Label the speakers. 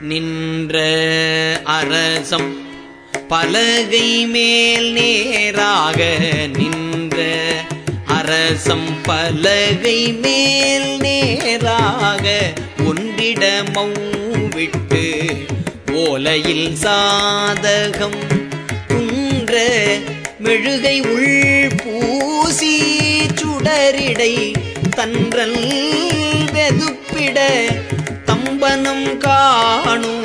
Speaker 1: நின்ற அரசம் பலகை மேல் நேராக நின்ற அரசம் பலகை மேல் நேராக ஒன்றிட விட்டு ஓலையில் சாதகம் குன்ற மெழுகை உள் பூசி சுடரிடை தன்றல் வெதுப்பிட காணும்